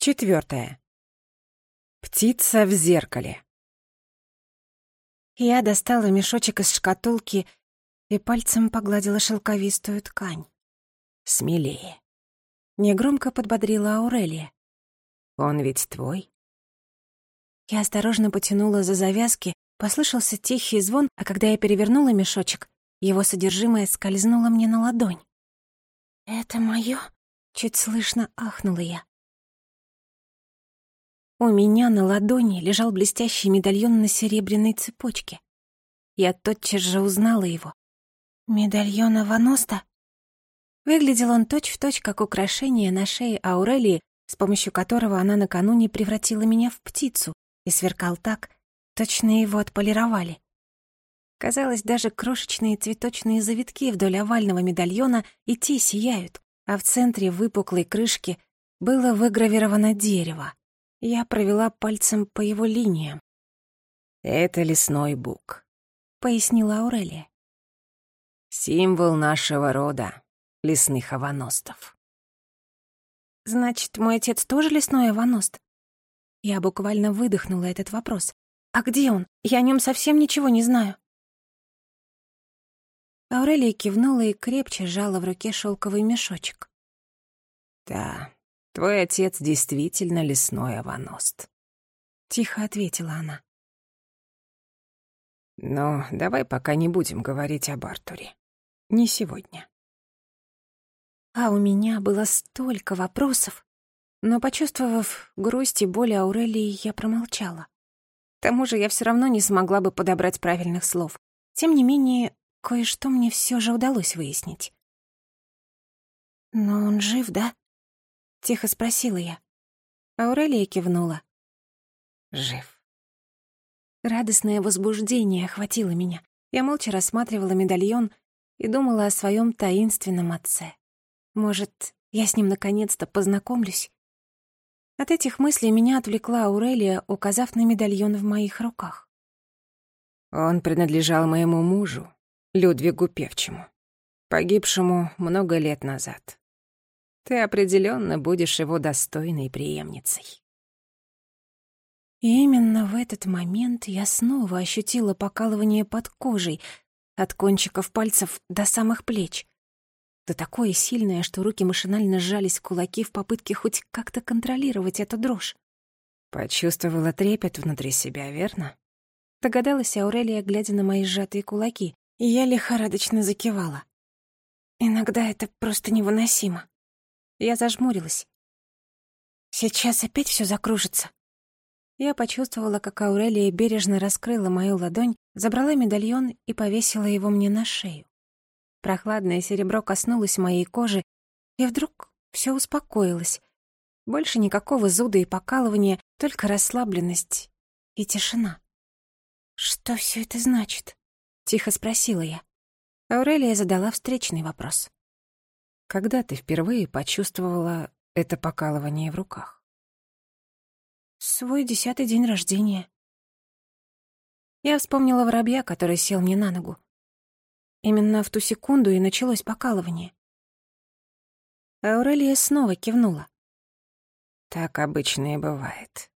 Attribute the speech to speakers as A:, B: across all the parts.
A: Четвертое. Птица в зеркале. Я достала мешочек из шкатулки и пальцем погладила шелковистую ткань. «Смелее», — негромко подбодрила Аурелия. «Он ведь твой?» Я осторожно потянула за завязки, послышался тихий звон, а когда я перевернула мешочек, его содержимое скользнуло мне на ладонь. «Это моё?» — чуть слышно ахнула я. У меня на ладони лежал блестящий медальон на серебряной цепочке. Я тотчас же узнала его. Медальон Аваноста? Выглядел он точь-в-точь, точь, как украшение на шее Аурелии, с помощью которого она накануне превратила меня в птицу, и сверкал так, точно его отполировали. Казалось, даже крошечные цветочные завитки вдоль овального медальона и те сияют, а в центре выпуклой крышки было выгравировано дерево. Я провела пальцем по его линиям. «Это лесной бук», — пояснила Аурелия. «Символ нашего рода, лесных аваностов». «Значит, мой отец тоже лесной аваност?» Я буквально выдохнула этот вопрос. «А где он? Я о нем совсем ничего не знаю». Аурелия кивнула и крепче сжала в руке шелковый мешочек. «Да, Твой отец действительно лесной аваност. Тихо ответила она. Но давай пока не будем говорить об Артуре. Не сегодня. А у меня было столько вопросов. Но, почувствовав грусть и боль Аурелии, я промолчала. К тому же я все равно не смогла бы подобрать правильных слов. Тем не менее, кое-что мне все же удалось выяснить. «Но он жив, да?» — тихо спросила я. Аурелия кивнула. «Жив». Радостное возбуждение охватило меня. Я молча рассматривала медальон и думала о своем таинственном отце. Может, я с ним наконец-то познакомлюсь? От этих мыслей меня отвлекла Аурелия, указав на медальон в моих руках. Он принадлежал моему мужу, Людвигу Певчему, погибшему много лет назад. Ты определенно будешь его достойной преемницей. И именно в этот момент я снова ощутила покалывание под кожей, от кончиков пальцев до самых плеч. Да такое сильное, что руки машинально сжались в кулаки в попытке хоть как-то контролировать эту дрожь. Почувствовала трепет внутри себя, верно? Догадалась Аурелия, глядя на мои сжатые кулаки, и я лихорадочно закивала. Иногда это просто невыносимо. Я зажмурилась. Сейчас опять все закружится. Я почувствовала, как Аурелия бережно раскрыла мою ладонь, забрала медальон и повесила его мне на шею. Прохладное серебро коснулось моей кожи, и вдруг все успокоилось. Больше никакого зуда и покалывания, только расслабленность и тишина. «Что все это значит?» — тихо спросила я. Аурелия задала встречный вопрос. Когда ты впервые почувствовала это покалывание в руках? Свой десятый день рождения. Я вспомнила воробья, который сел мне на ногу. Именно в ту секунду и началось покалывание. Аурелия снова кивнула. Так обычно и бывает.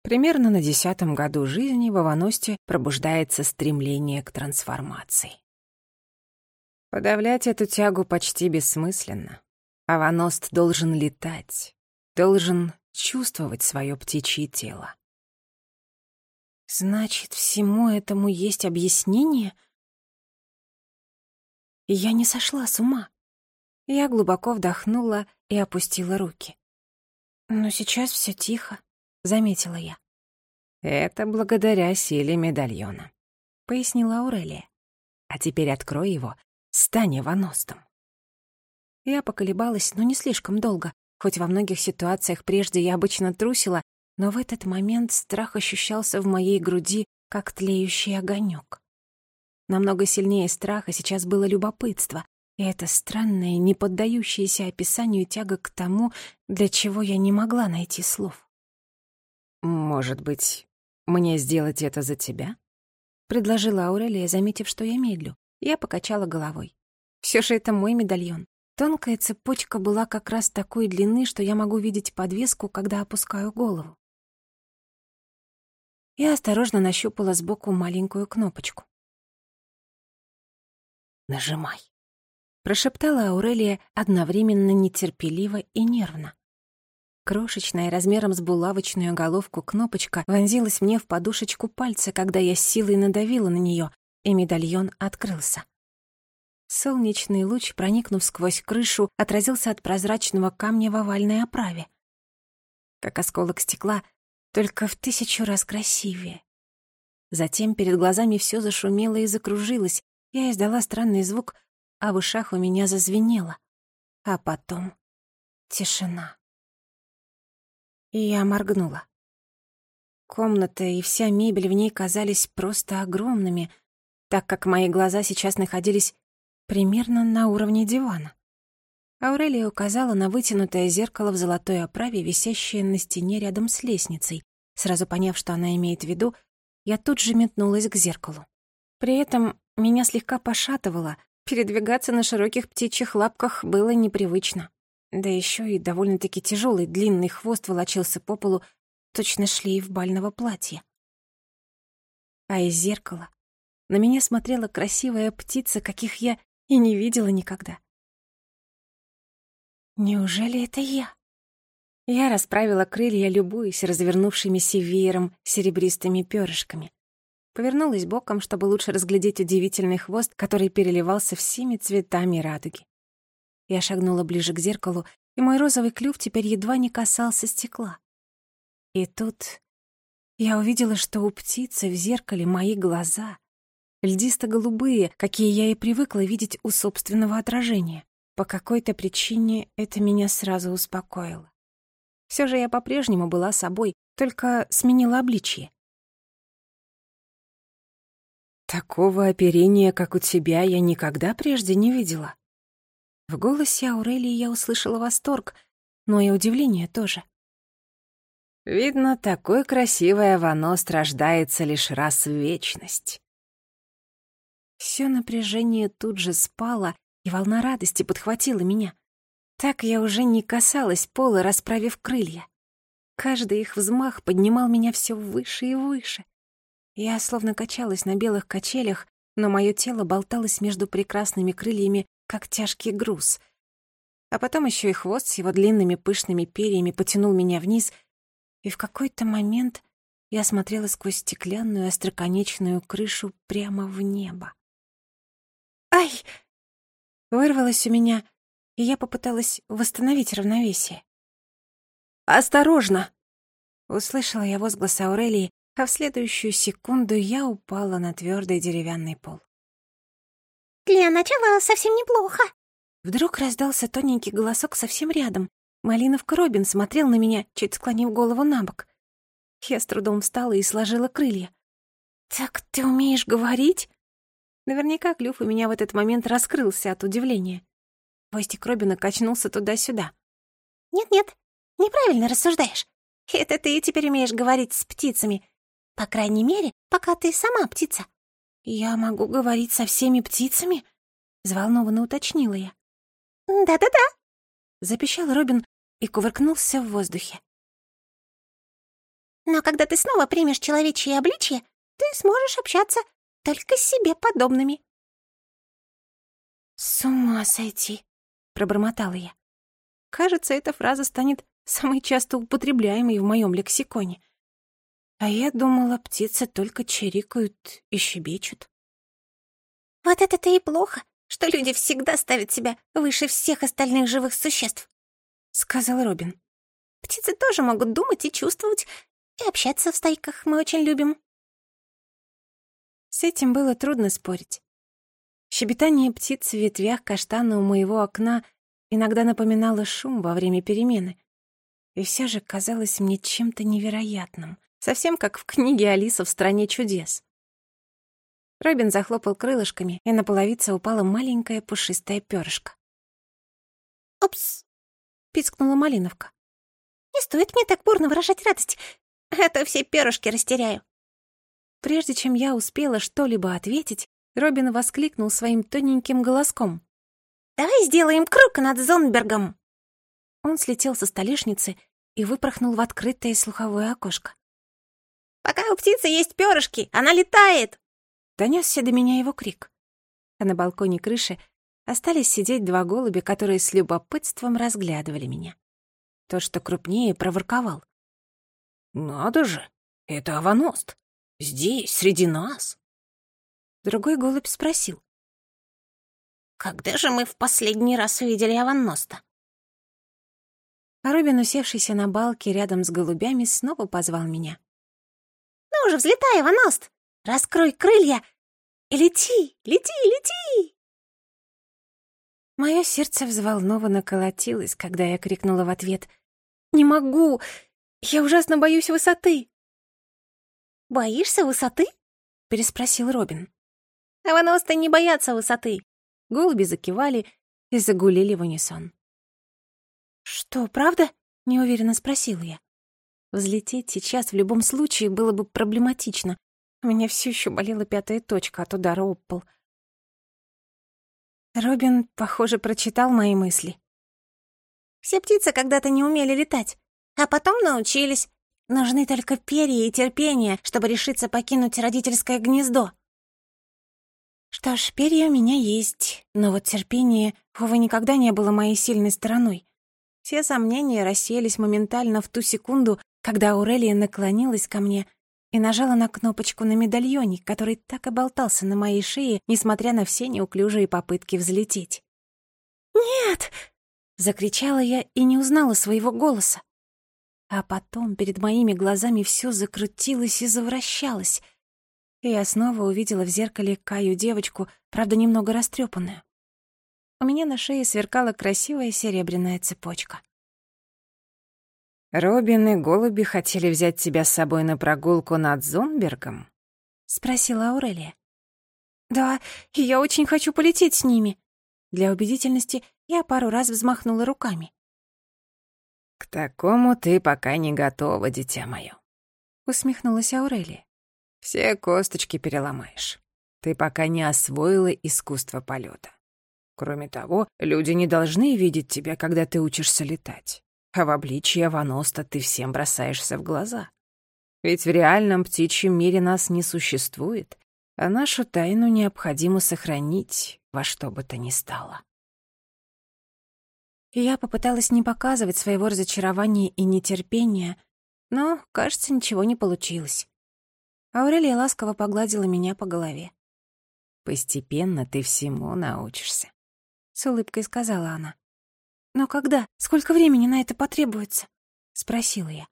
A: Примерно на десятом году жизни в Аваносте пробуждается стремление к трансформации. Подавлять эту тягу почти бессмысленно. Аваност должен летать, должен чувствовать свое птичье тело. Значит, всему этому есть объяснение? Я не сошла с ума. Я глубоко вдохнула и опустила руки. Но сейчас все тихо, заметила я. Это благодаря силе медальона, пояснила Аурелия. А теперь открой его Стань Иваностом. Я поколебалась, но не слишком долго. Хоть во многих ситуациях прежде я обычно трусила, но в этот момент страх ощущался в моей груди, как тлеющий огонек. Намного сильнее страха сейчас было любопытство, и это странное, не поддающееся описанию тяга к тому, для чего я не могла найти слов. «Может быть, мне сделать это за тебя?» — предложила Аурелия, заметив, что я медлю. Я покачала головой. Все же это мой медальон. Тонкая цепочка была как раз такой длины, что я могу видеть подвеску, когда опускаю голову. Я осторожно нащупала сбоку маленькую кнопочку. «Нажимай», — прошептала Аурелия одновременно нетерпеливо и нервно. Крошечная, размером с булавочную головку кнопочка вонзилась мне в подушечку пальца, когда я с силой надавила на нее, и медальон открылся. Солнечный луч, проникнув сквозь крышу, отразился от прозрачного камня в овальной оправе. Как осколок стекла, только в тысячу раз красивее. Затем перед глазами все зашумело и закружилось, я издала странный звук, а в ушах у меня зазвенело. А потом тишина. И я моргнула. Комната и вся мебель в ней казались просто огромными, так как мои глаза сейчас находились примерно на уровне дивана. Аурелия указала на вытянутое зеркало в золотой оправе, висящее на стене рядом с лестницей. Сразу поняв, что она имеет в виду, я тут же метнулась к зеркалу. При этом меня слегка пошатывало, передвигаться на широких птичьих лапках было непривычно. Да еще и довольно-таки тяжелый длинный хвост волочился по полу, точно шлейф бального платья. А из зеркала на меня смотрела красивая птица, каких я и не видела никогда. Неужели это я? Я расправила крылья, любуясь развернувшимися веером серебристыми перышками. Повернулась боком, чтобы лучше разглядеть удивительный хвост, который переливался всеми цветами радуги. Я шагнула ближе к зеркалу, и мой розовый клюв теперь едва не касался стекла. И тут я увидела, что у птицы в зеркале мои глаза, льдисто-голубые, какие я и привыкла видеть у собственного отражения. По какой-то причине это меня сразу успокоило. Все же я по-прежнему была собой, только сменила обличье. «Такого оперения, как у тебя, я никогда прежде не видела». В голосе Аурелии я услышала восторг, но и удивление тоже. «Видно, такой красивое вано страждается лишь раз в вечность». Все напряжение тут же спало, и волна радости подхватила меня. Так я уже не касалась пола, расправив крылья. Каждый их взмах поднимал меня все выше и выше. Я словно качалась на белых качелях, но мое тело болталось между прекрасными крыльями, как тяжкий груз. А потом еще и хвост с его длинными пышными перьями потянул меня вниз, и в какой-то момент я смотрела сквозь стеклянную остроконечную крышу прямо в небо. «Ай!» Вырвалось у меня, и я попыталась восстановить равновесие. «Осторожно!» Услышала я возглас Аурелии, а в следующую секунду я упала на твердый деревянный пол.
B: «Для начала совсем неплохо!»
A: Вдруг раздался тоненький голосок совсем рядом. Малиновка Робин смотрел на меня, чуть склонив голову на бок. Я с трудом встала и сложила крылья. «Так ты умеешь говорить?» Наверняка клюв у меня в этот момент раскрылся от удивления. Хвостик Робина качнулся туда-сюда.
B: «Нет-нет, неправильно рассуждаешь. Это ты теперь умеешь говорить с птицами. По крайней мере, пока ты сама птица».
A: «Я могу говорить со всеми птицами?» — взволнованно уточнила я.
B: «Да-да-да», —
A: запищал Робин и кувыркнулся в воздухе.
B: «Но когда ты снова примешь человечье обличье, ты сможешь общаться только себе подобными.
A: «С ума сойти!» — пробормотала я. Кажется, эта фраза станет самой часто употребляемой в моем лексиконе. А я думала, птицы только чирикают и щебечут.
B: «Вот это-то и плохо, что люди всегда ставят себя выше всех остальных живых существ», — сказал Робин. «Птицы тоже могут думать и чувствовать, и общаться в стайках мы очень любим».
A: С этим было трудно спорить. Щебетание птиц в ветвях каштана у моего окна иногда напоминало шум во время перемены. И все же казалось мне чем-то невероятным, совсем как в книге «Алиса в стране чудес». Робин захлопал крылышками, и на половице упала маленькая пушистая перышко.
B: «Опс!»
A: — пискнула Малиновка.
B: «Не стоит мне так бурно выражать радость, а то все перышки растеряю».
A: Прежде чем я успела что-либо ответить, Робин воскликнул своим тоненьким голоском.
B: Давай сделаем круг над Зонбергом!»
A: Он слетел со столешницы и выпорхнул в открытое слуховое окошко.
B: «Пока у птицы есть перышки, она летает!»
A: Донесся до меня его крик. А на балконе крыши остались сидеть два голубя, которые с любопытством разглядывали меня. Тот, что крупнее, проворковал. «Надо же! Это аваност! Здесь, среди нас!» Другой голубь спросил.
B: Когда же мы в последний раз увидели Аванноста?
A: А Робин, усевшийся на балке рядом с голубями, снова позвал меня.
B: «Ну же, взлетай, Аваност! Раскрой крылья и лети, лети, лети!»
A: Мое сердце взволнованно колотилось, когда я крикнула в ответ. «Не могу! Я ужасно боюсь высоты!»
B: «Боишься высоты?»
A: — переспросил Робин.
B: «Аваносты не боятся высоты.
A: Голуби закивали и загулили в унисон. «Что, правда?» — неуверенно спросила я. Взлететь сейчас в любом случае было бы проблематично. У меня все еще болела пятая точка от удара об пол. Робин, похоже, прочитал мои мысли.
B: «Все птицы когда-то не умели летать, а потом научились. Нужны только перья и терпение, чтобы решиться покинуть родительское гнездо.
A: Что ж, перья у меня есть, но вот терпение, увы, никогда не было моей сильной стороной. Все сомнения рассеялись моментально в ту секунду, когда Аурелия наклонилась ко мне и нажала на кнопочку на медальоне, который так и болтался на моей шее, несмотря на все неуклюжие попытки взлететь.
B: «Нет!»
A: — закричала я и не узнала своего голоса. А потом перед моими глазами все закрутилось и завращалось — и я снова увидела в зеркале Каю девочку, правда, немного растрепанную. У меня на шее сверкала красивая серебряная цепочка. «Робин и голуби хотели взять тебя с собой на прогулку над Зонбергом?» — спросила Аурелия. «Да, и я очень хочу полететь с ними». Для убедительности я пару раз взмахнула руками. «К такому ты пока не готова, дитя моё», — усмехнулась Аурелия. Все косточки переломаешь. Ты пока не освоила искусство полета. Кроме того, люди не должны видеть тебя, когда ты учишься летать. А в обличье Аваноста ты всем бросаешься в глаза. Ведь в реальном птичьем мире нас не существует, а нашу тайну необходимо сохранить во что бы то ни стало. Я попыталась не показывать своего разочарования и нетерпения, но, кажется, ничего не получилось. Аурелия ласково погладила меня по голове. «Постепенно ты всему научишься», — с улыбкой сказала она. «Но когда? Сколько времени на это потребуется?» — спросила я.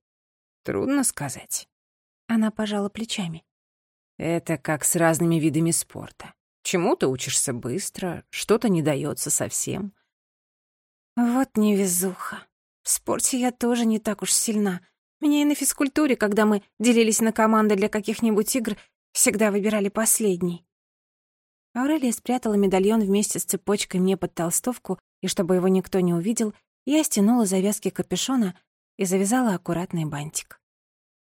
A: «Трудно сказать». Она пожала плечами. «Это как с разными видами спорта. Чему-то учишься быстро, что-то не дается совсем». «Вот невезуха. В спорте я тоже не так уж сильна», меня и на физкультуре, когда мы делились на команды для каких-нибудь игр, всегда выбирали последний. Аурелия спрятала медальон вместе с цепочкой мне под толстовку, и чтобы его никто не увидел, я стянула завязки капюшона и завязала аккуратный бантик.